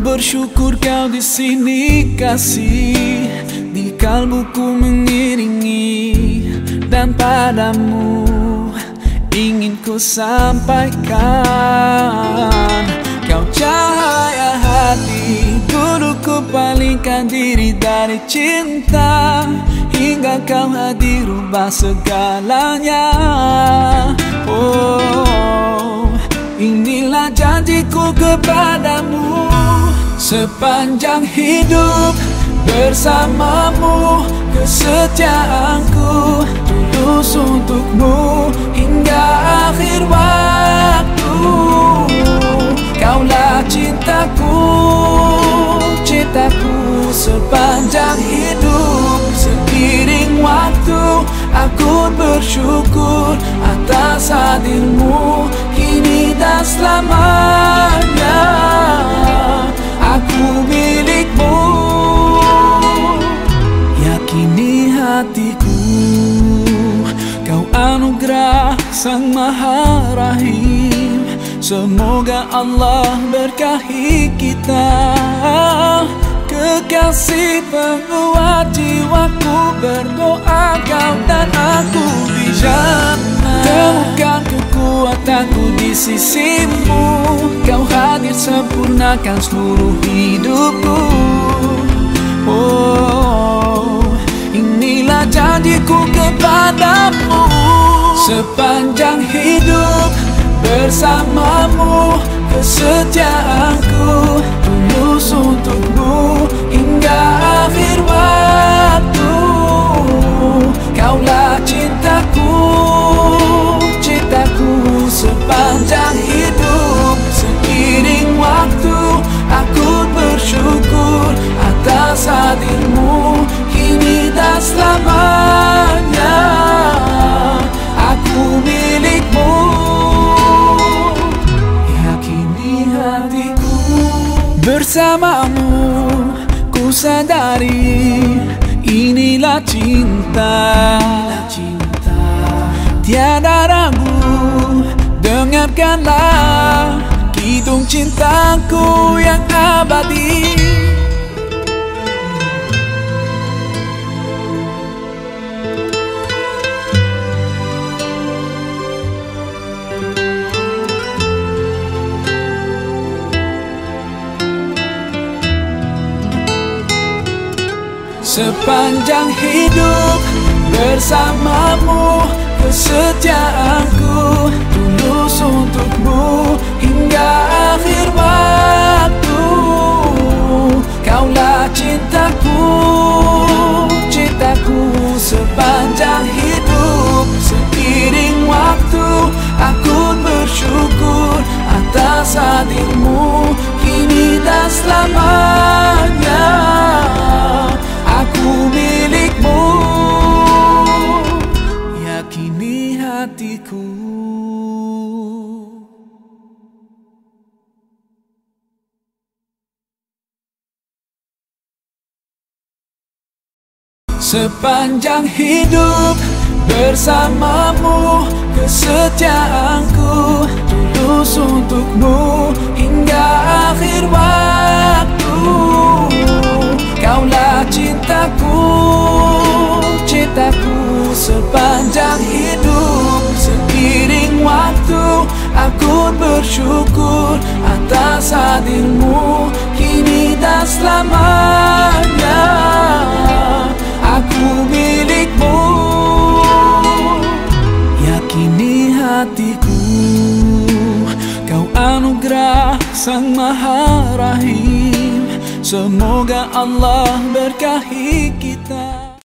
bersyukur kau di sini kasih. Di kalbuku mengiringi Dan padamu ingin ku sampaikan. Kau cahaya hati Dulu ku palingkan diri dari cinta. Hingga kau hadir rubah segalanya. Oh, inilah janjiku kepadamu Sepanjang hidup bersamamu Kesetiaanku tulus untukmu Hingga akhir waktu. Kaulah cintaku, cintaku sepanjang hidup. Seiring waktu aku sang maha rahim. Semoga Allah berkahi kita. Kekasih penguat jiwaku Berdoa kau dan aku di Temukan kekuatanku di sisimu. Kau hadir sempurnakan seluruh hidupku. Oh, inilah janjiku kepadamu Sepanjang hidup bersamamu Kesetiaanku tulus hatiku. Bersamamu ku sadari Inilah cinta. Tiada ragu Dengarkanlah Kidung cintaku yang abadi Sepanjang hidup bersamamu Kesetiaanku tulus untukmu Hingga akhir waktu Sepanjang hidup bersamamu Kesetiaanku tulus untukmu Hingga akhir waktu. Kaulah cintaku, cintaku sepanjang hidup. Seiring waktu aku bersyukur Atas hadirmu. Kini dan selamanya anugerah sang maha rahim. Semoga Allah berkahi